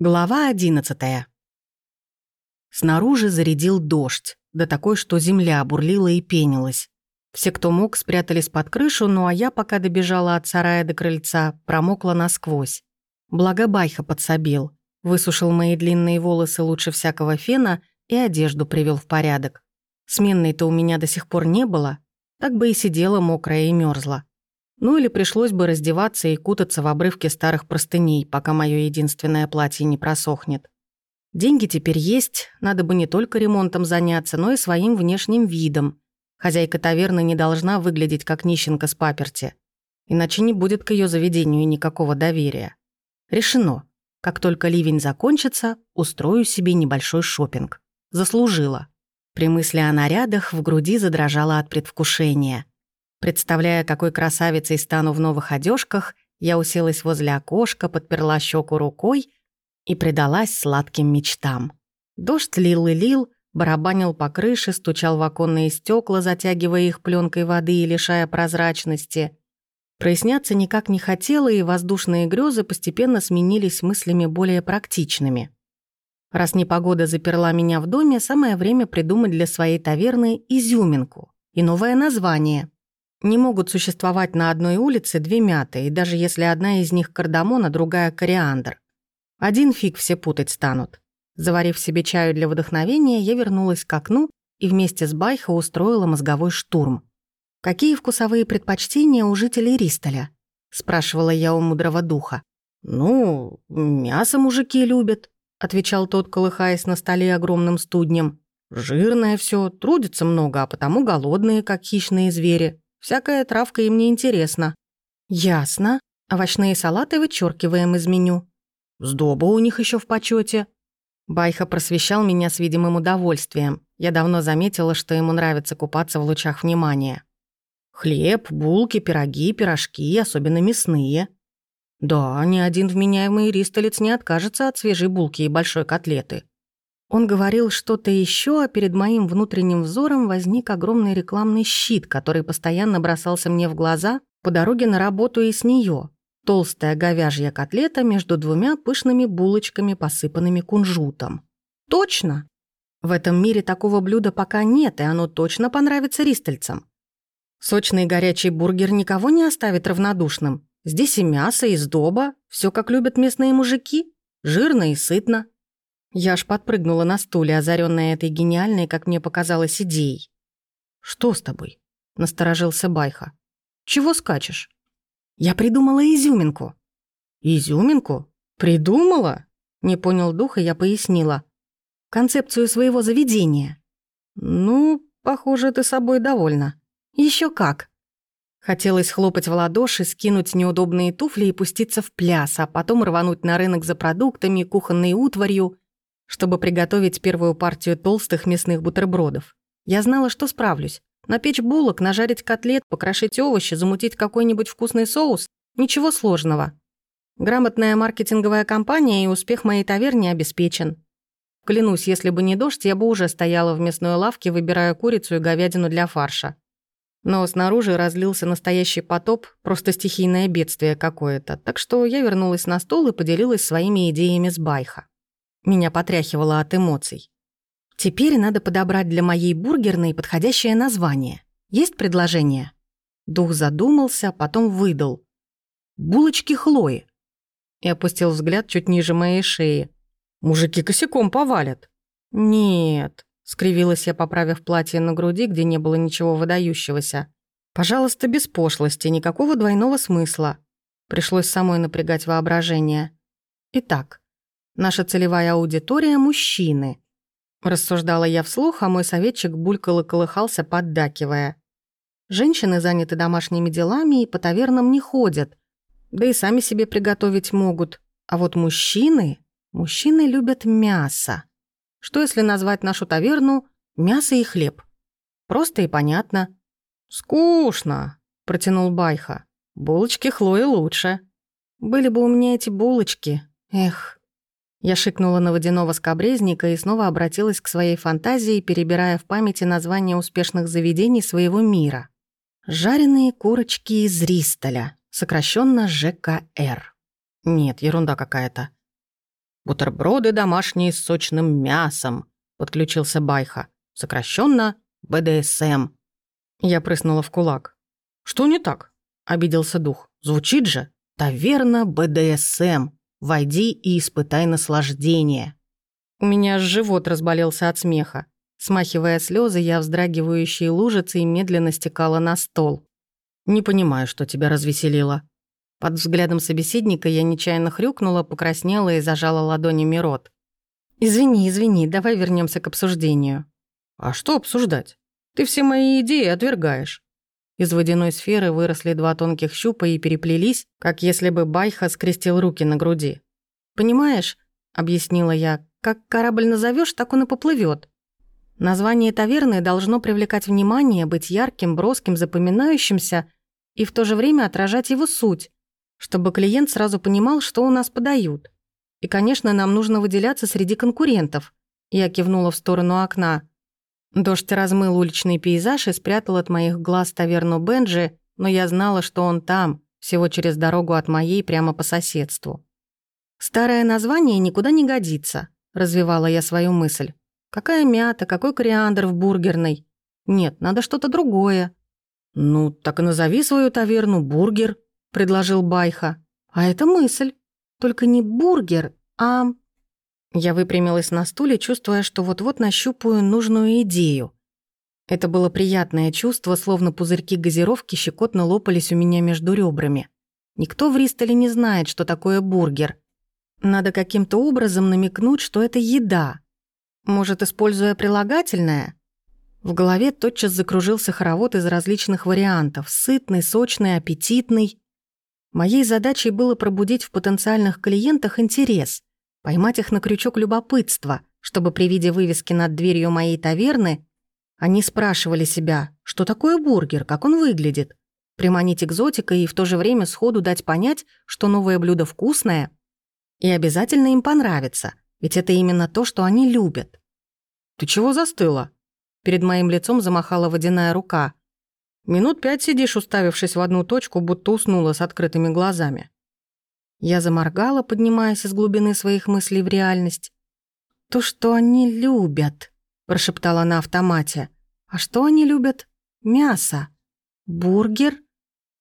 Глава одиннадцатая. Снаружи зарядил дождь, да такой, что земля бурлила и пенилась. Все, кто мог, спрятались под крышу, ну а я, пока добежала от сарая до крыльца, промокла насквозь. Благо Байха подсобил, высушил мои длинные волосы лучше всякого фена и одежду привел в порядок. Сменной-то у меня до сих пор не было, так бы и сидела мокрая и мерзла. Ну или пришлось бы раздеваться и кутаться в обрывке старых простыней, пока мое единственное платье не просохнет. Деньги теперь есть, надо бы не только ремонтом заняться, но и своим внешним видом. Хозяйка таверны не должна выглядеть как нищенка с паперти. Иначе не будет к ее заведению никакого доверия. Решено. Как только ливень закончится, устрою себе небольшой шопинг. Заслужила. При мысли о нарядах в груди задрожала от предвкушения. Представляя, какой красавицей стану в новых одежках, я уселась возле окошка, подперла щеку рукой и предалась сладким мечтам. Дождь лил и лил, барабанил по крыше, стучал в оконные стекла, затягивая их пленкой воды и лишая прозрачности. Проясняться никак не хотела, и воздушные грезы постепенно сменились мыслями более практичными. Раз непогода заперла меня в доме, самое время придумать для своей таверны изюминку и новое название — не могут существовать на одной улице две мяты, и даже если одна из них кардамон, а другая кориандр. Один фиг все путать станут. Заварив себе чаю для вдохновения, я вернулась к окну и вместе с Байхо устроила мозговой штурм. «Какие вкусовые предпочтения у жителей Ристоля?» — спрашивала я у мудрого духа. «Ну, мясо мужики любят», — отвечал тот, колыхаясь на столе огромным студнем. «Жирное все, трудится много, а потому голодные, как хищные звери. Всякая травка им не интересна». «Ясно. Овощные салаты вычеркиваем из меню». «Сдоба у них еще в почете. Байха просвещал меня с видимым удовольствием. Я давно заметила, что ему нравится купаться в лучах внимания. Хлеб, булки, пироги, пирожки, особенно мясные. Да, ни один вменяемый ристолец не откажется от свежей булки и большой котлеты. Он говорил что-то еще, а перед моим внутренним взором возник огромный рекламный щит, который постоянно бросался мне в глаза по дороге на работу и с нее. Толстая говяжья котлета между двумя пышными булочками, посыпанными кунжутом. Точно! В этом мире такого блюда пока нет, и оно точно понравится ристальцам. Сочный горячий бургер никого не оставит равнодушным. Здесь и мясо, и сдоба, все как любят местные мужики. Жирно и сытно. Я аж подпрыгнула на стуле, озаренная этой гениальной, как мне показалось, идеей. «Что с тобой?» — насторожился Байха. «Чего скачешь?» «Я придумала изюминку». «Изюминку? Придумала?» Не понял духа, я пояснила. «Концепцию своего заведения». «Ну, похоже, ты собой довольна». Еще как». Хотелось хлопать в ладоши, скинуть неудобные туфли и пуститься в пляс, а потом рвануть на рынок за продуктами, кухонной утварью чтобы приготовить первую партию толстых мясных бутербродов. Я знала, что справлюсь. Напечь булок, нажарить котлет, покрошить овощи, замутить какой-нибудь вкусный соус – ничего сложного. Грамотная маркетинговая кампания и успех моей таверни обеспечен. Клянусь, если бы не дождь, я бы уже стояла в мясной лавке, выбирая курицу и говядину для фарша. Но снаружи разлился настоящий потоп, просто стихийное бедствие какое-то, так что я вернулась на стол и поделилась своими идеями с Байха. Меня потряхивало от эмоций. Теперь надо подобрать для моей бургерной подходящее название. Есть предложение? Дух задумался, потом выдал. «Булочки Хлои». И опустил взгляд чуть ниже моей шеи. «Мужики косяком повалят». «Нет», — скривилась я, поправив платье на груди, где не было ничего выдающегося. «Пожалуйста, без пошлости, никакого двойного смысла». Пришлось самой напрягать воображение. Итак, Наша целевая аудитория – мужчины. Рассуждала я вслух, а мой советчик булькал и колыхался, поддакивая. Женщины заняты домашними делами и по тавернам не ходят. Да и сами себе приготовить могут. А вот мужчины... Мужчины любят мясо. Что если назвать нашу таверну «мясо и хлеб»? Просто и понятно. «Скучно», — протянул Байха. «Булочки Хлои лучше». «Были бы у меня эти булочки. Эх, я шикнула на водяного скобрезника и снова обратилась к своей фантазии, перебирая в памяти названия успешных заведений своего мира. «Жареные курочки из Ристоля», сокращенно ЖКР. Нет, ерунда какая-то. «Бутерброды домашние с сочным мясом», — подключился Байха. «Сокращенно БДСМ». Я прыснула в кулак. «Что не так?» — обиделся дух. «Звучит же. Таверна БДСМ. Войди и испытай наслаждение». У меня живот разболелся от смеха. Смахивая слезы, я вздрагивающие лужицы и медленно стекала на стол. «Не понимаю, что тебя развеселило». Под взглядом собеседника я нечаянно хрюкнула, покраснела и зажала ладонями рот. «Извини, извини, давай вернемся к обсуждению». «А что обсуждать? Ты все мои идеи отвергаешь». Из водяной сферы выросли два тонких щупа и переплелись, как если бы Байха скрестил руки на груди. «Понимаешь», — объяснила я, — «как корабль назовешь, так он и поплывет. Название таверны должно привлекать внимание, быть ярким, броским, запоминающимся и в то же время отражать его суть, чтобы клиент сразу понимал, что у нас подают. И, конечно, нам нужно выделяться среди конкурентов. Я кивнула в сторону окна. Дождь размыл уличный пейзаж и спрятал от моих глаз таверну Бенджи, но я знала, что он там, всего через дорогу от моей прямо по соседству. «Старое название никуда не годится», — развивала я свою мысль. Какая мята, какой кориандр в бургерной? Нет, надо что-то другое. Ну, так и назови свою таверну «Бургер», — предложил Байха. А это мысль. Только не бургер, а... Я выпрямилась на стуле, чувствуя, что вот-вот нащупаю нужную идею. Это было приятное чувство, словно пузырьки газировки щекотно лопались у меня между ребрами. Никто в Ристоле не знает, что такое бургер. Надо каким-то образом намекнуть, что это еда, может, используя прилагательное? В голове тотчас закружился хоровод из различных вариантов. Сытный, сочный, аппетитный. Моей задачей было пробудить в потенциальных клиентах интерес, поймать их на крючок любопытства, чтобы при виде вывески над дверью моей таверны они спрашивали себя, что такое бургер, как он выглядит, приманить экзотикой и в то же время сходу дать понять, что новое блюдо вкусное и обязательно им понравится – ведь это именно то, что они любят. «Ты чего застыла?» Перед моим лицом замахала водяная рука. Минут пять сидишь, уставившись в одну точку, будто уснула с открытыми глазами. Я заморгала, поднимаясь из глубины своих мыслей в реальность. «То, что они любят», — прошептала на автомате. «А что они любят? Мясо. Бургер?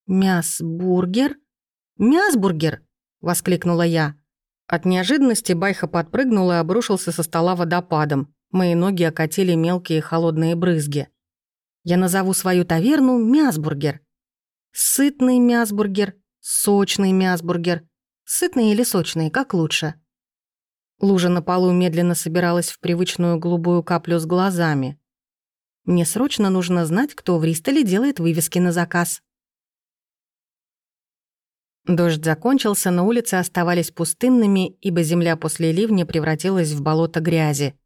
Мяс-бургер? Мясбургер!» — воскликнула я. От неожиданности Байха подпрыгнул и обрушился со стола водопадом. Мои ноги окатили мелкие холодные брызги. Я назову свою таверну Мясбургер. Сытный мясбургер, сочный мясбургер. Сытный или сочный, как лучше? Лужа на полу медленно собиралась в привычную голубую каплю с глазами. Мне срочно нужно знать, кто в Ристоле делает вывески на заказ. Дождь закончился, но улицы оставались пустынными, ибо земля после ливня превратилась в болото грязи.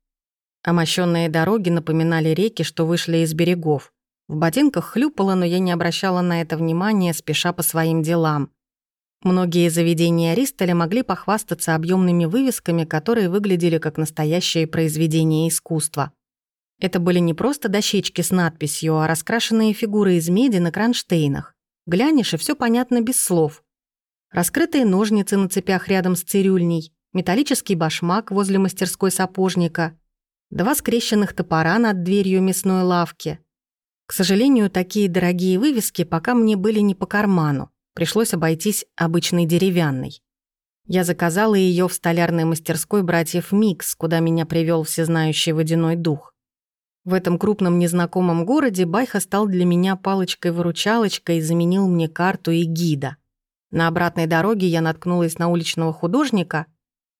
Омощенные дороги напоминали реки, что вышли из берегов. В ботинках хлюпало, но я не обращала на это внимания, спеша по своим делам. Многие заведения Ристоля могли похвастаться объемными вывесками, которые выглядели как настоящее произведение искусства. Это были не просто дощечки с надписью, а раскрашенные фигуры из меди на кронштейнах. Глянешь, и все понятно без слов – раскрытые ножницы на цепях рядом с цирюльней, металлический башмак возле мастерской сапожника, два скрещенных топора над дверью мясной лавки. К сожалению, такие дорогие вывески пока мне были не по карману, пришлось обойтись обычной деревянной. Я заказала ее в столярной мастерской братьев Микс, куда меня привел всезнающий водяной дух. В этом крупном незнакомом городе Байха стал для меня палочкой-выручалочкой и заменил мне карту и гида. На обратной дороге я наткнулась на уличного художника,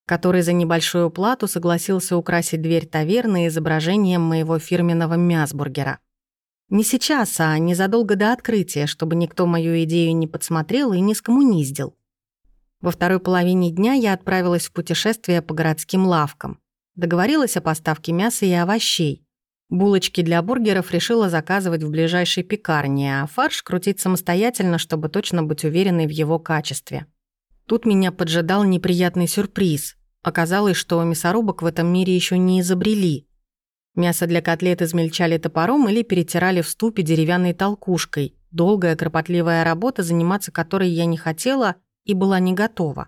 который за небольшую плату согласился украсить дверь таверны изображением моего фирменного мясбургера. Не сейчас, а незадолго до открытия, чтобы никто мою идею не подсмотрел и не скоммуниздил. Во второй половине дня я отправилась в путешествие по городским лавкам. Договорилась о поставке мяса и овощей. Булочки для бургеров решила заказывать в ближайшей пекарне, а фарш крутить самостоятельно, чтобы точно быть уверенной в его качестве. Тут меня поджидал неприятный сюрприз. Оказалось, что мясорубок в этом мире еще не изобрели. Мясо для котлет измельчали топором или перетирали в ступе деревянной толкушкой. Долгая, кропотливая работа, заниматься которой я не хотела и была не готова.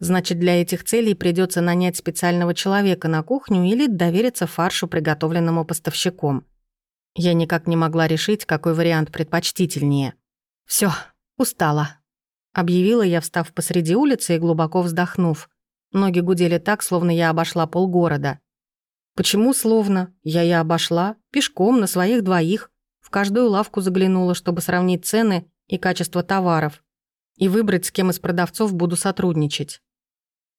Значит, для этих целей придется нанять специального человека на кухню или довериться фаршу, приготовленному поставщиком. Я никак не могла решить, какой вариант предпочтительнее. Все, устала», — объявила я, встав посреди улицы и глубоко вздохнув. Ноги гудели так, словно я обошла полгорода. Почему словно? Я и обошла, пешком, на своих двоих. В каждую лавку заглянула, чтобы сравнить цены и качество товаров. И выбрать, с кем из продавцов буду сотрудничать.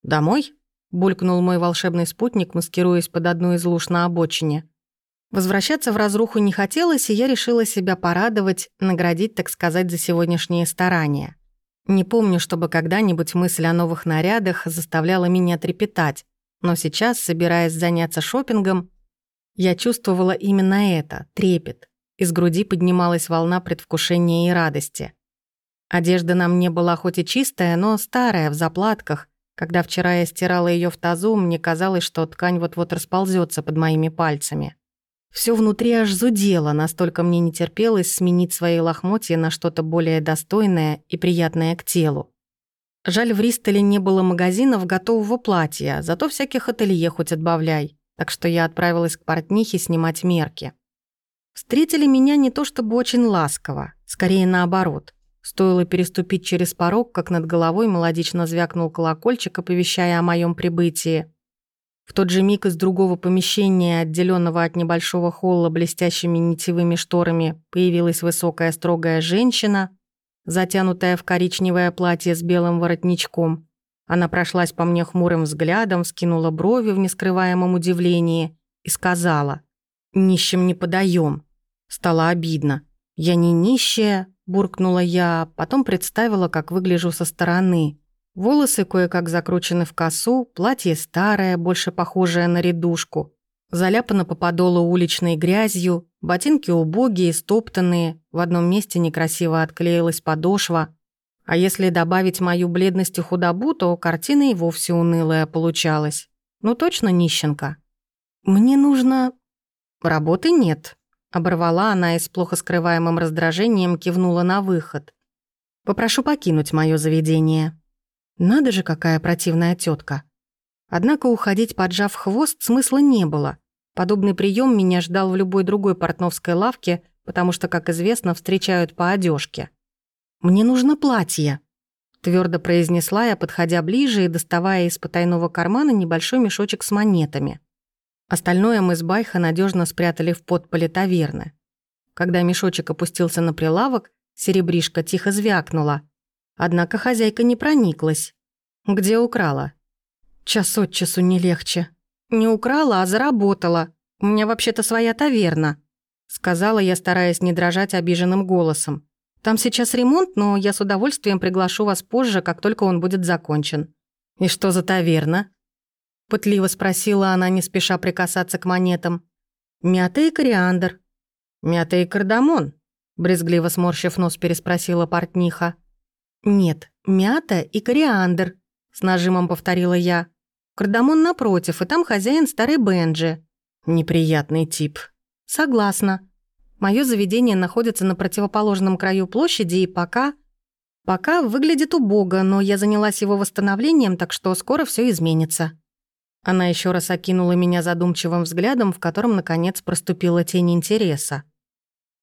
«Домой?» – булькнул мой волшебный спутник, маскируясь под одну из луж на обочине. Возвращаться в разруху не хотелось, и я решила себя порадовать, наградить, так сказать, за сегодняшние старания. Не помню, чтобы когда-нибудь мысль о новых нарядах заставляла меня трепетать, но сейчас, собираясь заняться шопингом, я чувствовала именно это — трепет. Из груди поднималась волна предвкушения и радости. Одежда на мне была хоть и чистая, но старая, в заплатках. Когда вчера я стирала ее в тазу, мне казалось, что ткань вот-вот расползется под моими пальцами. Все внутри аж зудело, настолько мне не терпелось сменить свои лохмотья на что-то более достойное и приятное к телу. Жаль, в Ристоле не было магазинов готового платья, зато всяких ателье хоть отбавляй. Так что я отправилась к портнихе снимать мерки. Встретили меня не то чтобы очень ласково, скорее наоборот. Стоило переступить через порог, как над головой мелодично звякнул колокольчик, оповещая о моем прибытии. В тот же миг из другого помещения, отделенного от небольшого холла блестящими нитевыми шторами, появилась высокая строгая женщина затянутая в коричневое платье с белым воротничком. Она прошлась по мне хмурым взглядом, вскинула брови в нескрываемом удивлении и сказала «Нищим не подаем». Стало обидно. «Я не нищая», — буркнула я, потом представила, как выгляжу со стороны. Волосы кое-как закручены в косу, платье старое, больше похожее на редушку. Заляпано по подолу уличной грязью, ботинки убогие, стоптанные, в одном месте некрасиво отклеилась подошва. А если добавить мою бледность и худобу, то картина и вовсе унылая получалась. Ну точно нищенка. «Мне нужно...» «Работы нет», — оборвала она и с плохо скрываемым раздражением кивнула на выход. «Попрошу покинуть мое заведение». Надо же, какая противная тетка. Однако уходить, поджав хвост, смысла не было. Подобный прием меня ждал в любой другой портновской лавке, потому что, как известно, встречают по одежке. «Мне нужно платье», — твердо произнесла я, подходя ближе и доставая из потайного кармана небольшой мешочек с монетами. Остальное мы с Байха надежно спрятали в подполе таверны. Когда мешочек опустился на прилавок, серебришка тихо звякнула. Однако хозяйка не прониклась. «Где украла?» Час от часу не легче. Не украла, а заработала. У меня вообще-то своя таверна. Сказала я, стараясь не дрожать обиженным голосом. Там сейчас ремонт, но я с удовольствием приглашу вас позже, как только он будет закончен. И что за таверна? Пытливо спросила она, не спеша прикасаться к монетам. Мята и кориандр. Мята и кардамон? Брезгливо сморщив нос, переспросила портниха. Нет, мята и кориандр, с нажимом повторила я. Кардамон напротив, и там хозяин старый Бенджи. Неприятный тип. Согласна. Мое заведение находится на противоположном краю площади, и пока... Пока выглядит убого, но я занялась его восстановлением, так что скоро все изменится. Она еще раз окинула меня задумчивым взглядом, в котором, наконец, проступила тень интереса.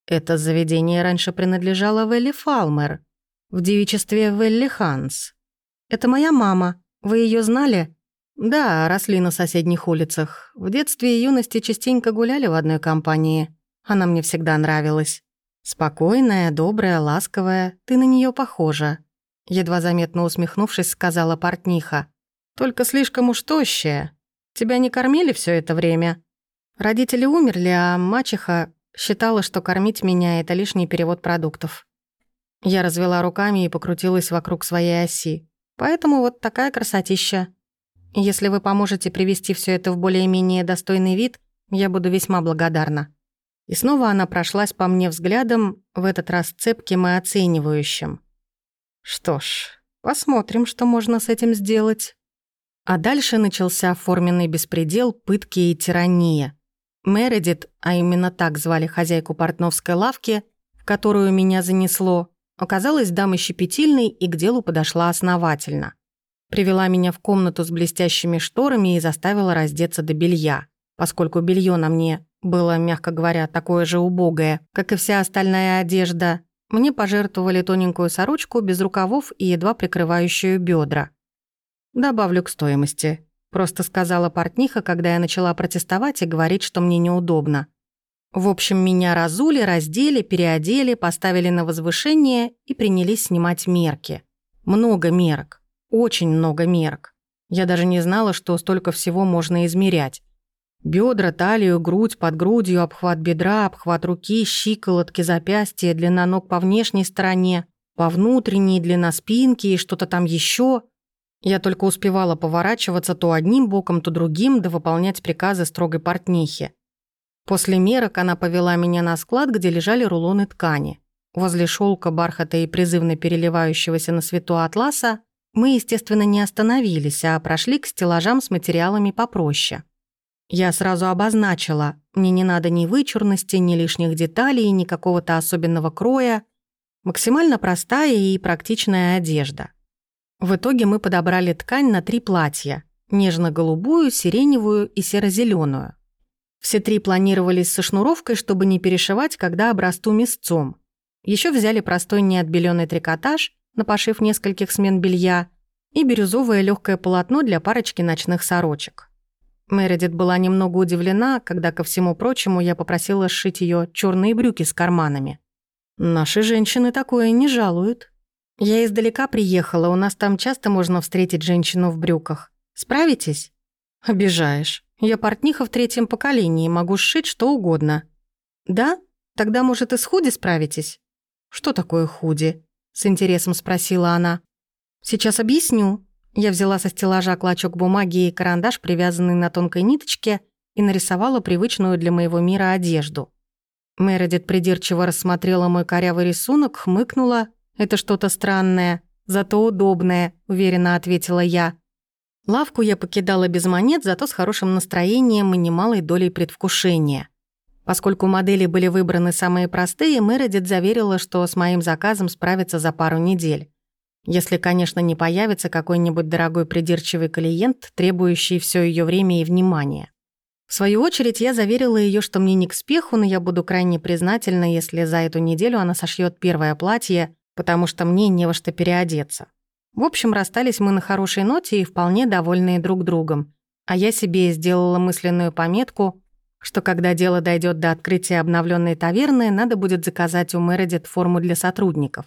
Это заведение раньше принадлежало Велли Фалмер, в девичестве Велли Ханс. Это моя мама. Вы ее знали? Да, росли на соседних улицах. В детстве и юности частенько гуляли в одной компании. Она мне всегда нравилась. Спокойная, добрая, ласковая. Ты на нее похожа. Едва заметно усмехнувшись, сказала портниха. Только слишком уж тощая. Тебя не кормили все это время? Родители умерли, а мачеха считала, что кормить меня — это лишний перевод продуктов. Я развела руками и покрутилась вокруг своей оси. Поэтому вот такая красотища. Если вы поможете привести все это в более-менее достойный вид, я буду весьма благодарна». И снова она прошлась по мне взглядом, в этот раз цепким и оценивающим. «Что ж, посмотрим, что можно с этим сделать». А дальше начался форменный беспредел, пытки и тирания. Мередит, а именно так звали хозяйку портновской лавки, в которую меня занесло, оказалась дамой щепетильной и к делу подошла основательно. Привела меня в комнату с блестящими шторами и заставила раздеться до белья, поскольку белье на мне было, мягко говоря, такое же убогое, как и вся остальная одежда. Мне пожертвовали тоненькую сорочку без рукавов и едва прикрывающую бедра. Добавлю к стоимости. Просто сказала портниха, когда я начала протестовать и говорить, что мне неудобно. В общем, меня разули, раздели, переодели, поставили на возвышение и принялись снимать мерки. Много мерок. Очень много мерок. Я даже не знала, что столько всего можно измерять. Бедра, талию, грудь, под грудью, обхват бедра, обхват руки, щиколотки, запястья, длина ног по внешней стороне, по внутренней, длина спинки и что-то там еще. Я только успевала поворачиваться то одним боком, то другим, да выполнять приказы строгой портнихи. После мерок она повела меня на склад, где лежали рулоны ткани. Возле шелка, бархата и призывно переливающегося на свету атласа мы, естественно, не остановились, а прошли к стеллажам с материалами попроще. Я сразу обозначила, мне не надо ни вычурности, ни лишних деталей, ни какого-то особенного кроя. Максимально простая и практичная одежда. В итоге мы подобрали ткань на три платья – нежно-голубую, сиреневую и серо зеленую все три планировались со шнуровкой, чтобы не перешивать, когда обрасту мясцом. Еще взяли простой неотбеленный трикотаж, на пошив нескольких смен белья, и бирюзовое легкое полотно для парочки ночных сорочек. Мередит была немного удивлена, когда, ко всему прочему, я попросила сшить ее черные брюки с карманами. «Наши женщины такое не жалуют. Я издалека приехала, у нас там часто можно встретить женщину в брюках. Справитесь?» «Обижаешь». Я портниха в третьем поколении, могу сшить что угодно». «Да? Тогда, может, и с худи справитесь?» «Что такое худи?» — с интересом спросила она. «Сейчас объясню». Я взяла со стеллажа клочок бумаги и карандаш, привязанный на тонкой ниточке, и нарисовала привычную для моего мира одежду. Мередит придирчиво рассмотрела мой корявый рисунок, хмыкнула. «Это что-то странное, зато удобное», — уверенно ответила я. Лавку я покидала без монет, зато с хорошим настроением и немалой долей предвкушения. Поскольку модели были выбраны самые простые, Мередит заверила, что с моим заказом справится за пару недель. Если, конечно, не появится какой-нибудь дорогой придирчивый клиент, требующий все ее время и внимание. В свою очередь, я заверила ее, что мне не к спеху, но я буду крайне признательна, если за эту неделю она сошьет первое платье, потому что мне не во что переодеться. В общем, расстались мы на хорошей ноте и вполне довольные друг другом. А я себе сделала мысленную пометку, что когда дело дойдет до открытия обновленной таверны, надо будет заказать у Мередит форму для сотрудников.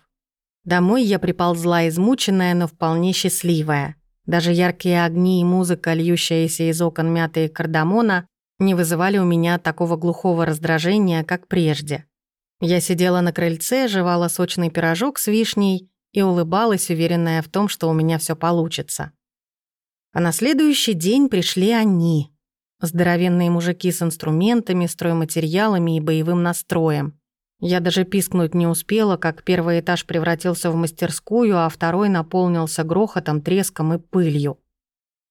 Домой я приползла измученная, но вполне счастливая. Даже яркие огни и музыка, льющаяся из окон мятые кардамона, не вызывали у меня такого глухого раздражения, как прежде. Я сидела на крыльце, жевала сочный пирожок с вишней и улыбалась, уверенная в том, что у меня все получится. А на следующий день пришли они. Здоровенные мужики с инструментами, стройматериалами и боевым настроем. Я даже пискнуть не успела, как первый этаж превратился в мастерскую, а второй наполнился грохотом, треском и пылью.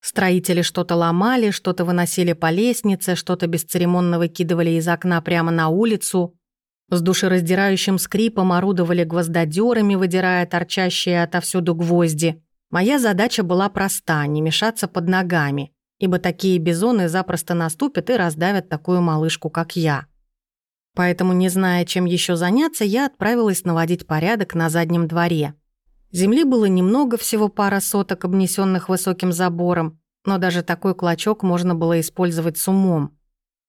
Строители что-то ломали, что-то выносили по лестнице, что-то бесцеремонно выкидывали из окна прямо на улицу. С душераздирающим скрипом орудовали гвоздодерами, выдирая торчащие отовсюду гвозди. Моя задача была проста – не мешаться под ногами, ибо такие бизоны запросто наступят и раздавят такую малышку, как я. Поэтому, не зная, чем еще заняться, я отправилась наводить порядок на заднем дворе. Земли было немного, всего пара соток, обнесенных высоким забором, но даже такой клочок можно было использовать с умом.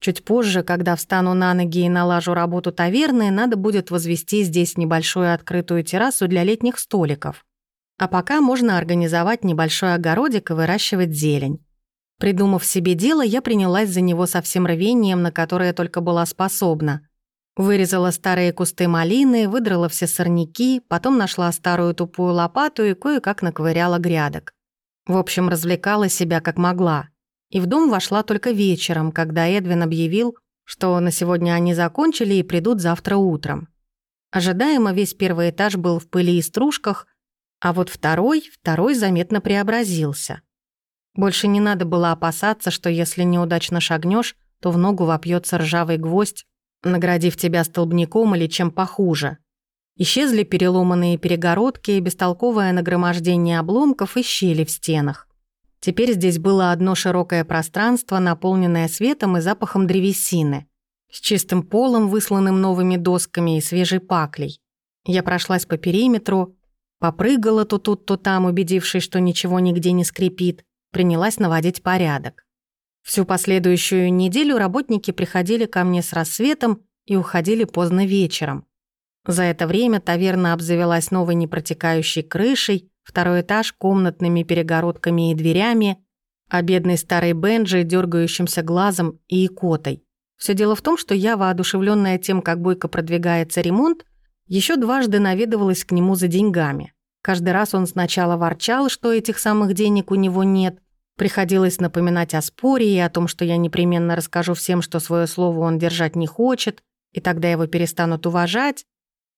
Чуть позже, когда встану на ноги и налажу работу таверны, надо будет возвести здесь небольшую открытую террасу для летних столиков. А пока можно организовать небольшой огородик и выращивать зелень. Придумав себе дело, я принялась за него со всем рвением, на которое только была способна. Вырезала старые кусты малины, выдрала все сорняки, потом нашла старую тупую лопату и кое-как наковыряла грядок. В общем, развлекала себя как могла и в дом вошла только вечером, когда Эдвин объявил, что на сегодня они закончили и придут завтра утром. Ожидаемо весь первый этаж был в пыли и стружках, а вот второй, второй заметно преобразился. Больше не надо было опасаться, что если неудачно шагнешь, то в ногу вопьется ржавый гвоздь, наградив тебя столбняком или чем похуже. Исчезли переломанные перегородки и бестолковое нагромождение обломков и щели в стенах. Теперь здесь было одно широкое пространство, наполненное светом и запахом древесины, с чистым полом, высланным новыми досками и свежей паклей. Я прошлась по периметру, попрыгала то тут, то там, убедившись, что ничего нигде не скрипит, принялась наводить порядок. Всю последующую неделю работники приходили ко мне с рассветом и уходили поздно вечером. За это время таверна обзавелась новой непротекающей крышей, второй этаж комнатными перегородками и дверями, а бедный старый Бенджи дергающимся глазом и икотой. Все дело в том, что я, воодушевленная тем, как бойко продвигается ремонт, еще дважды наведывалась к нему за деньгами. Каждый раз он сначала ворчал, что этих самых денег у него нет. Приходилось напоминать о споре и о том, что я непременно расскажу всем, что свое слово он держать не хочет, и тогда его перестанут уважать.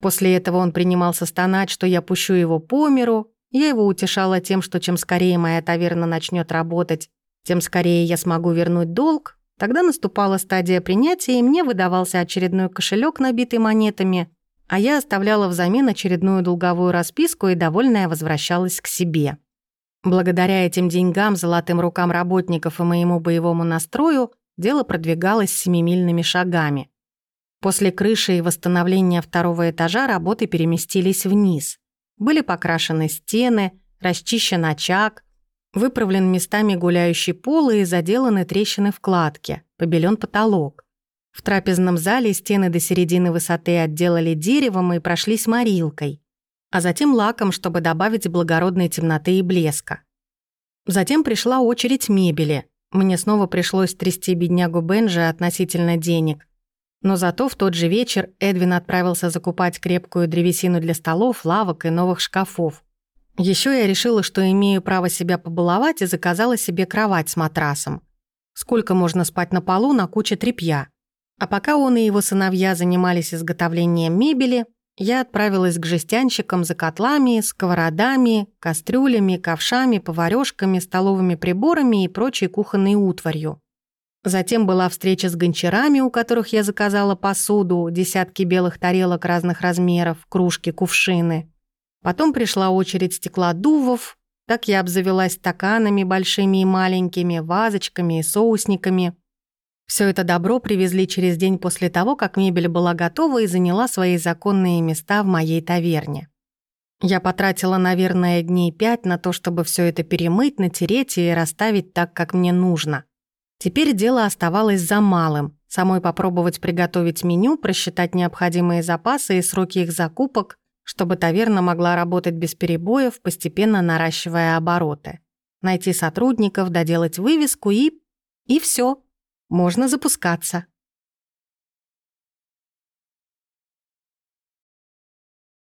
После этого он принимался стонать, что я пущу его по миру. Я его утешала тем, что чем скорее моя таверна начнет работать, тем скорее я смогу вернуть долг. Тогда наступала стадия принятия, и мне выдавался очередной кошелек, набитый монетами, а я оставляла взамен очередную долговую расписку и, довольная, возвращалась к себе. Благодаря этим деньгам, золотым рукам работников и моему боевому настрою дело продвигалось семимильными шагами. После крыши и восстановления второго этажа работы переместились вниз. Были покрашены стены, расчищен очаг, выправлен местами гуляющий пол и заделаны трещины вкладки, побелен потолок. В трапезном зале стены до середины высоты отделали деревом и прошлись морилкой, а затем лаком, чтобы добавить благородной темноты и блеска. Затем пришла очередь мебели. Мне снова пришлось трясти беднягу Бенжи относительно денег, но зато в тот же вечер Эдвин отправился закупать крепкую древесину для столов, лавок и новых шкафов. Еще я решила, что имею право себя побаловать и заказала себе кровать с матрасом. Сколько можно спать на полу на куче тряпья? А пока он и его сыновья занимались изготовлением мебели, я отправилась к жестянщикам за котлами, сковородами, кастрюлями, ковшами, поварёшками, столовыми приборами и прочей кухонной утварью. Затем была встреча с гончарами, у которых я заказала посуду, десятки белых тарелок разных размеров, кружки, кувшины. Потом пришла очередь стеклодувов, так я обзавелась стаканами большими и маленькими, вазочками и соусниками. Все это добро привезли через день после того, как мебель была готова и заняла свои законные места в моей таверне. Я потратила, наверное, дней пять на то, чтобы все это перемыть, натереть и расставить так, как мне нужно. Теперь дело оставалось за малым. Самой попробовать приготовить меню, просчитать необходимые запасы и сроки их закупок, чтобы таверна могла работать без перебоев, постепенно наращивая обороты. Найти сотрудников, доделать вывеску и... И все. Можно запускаться.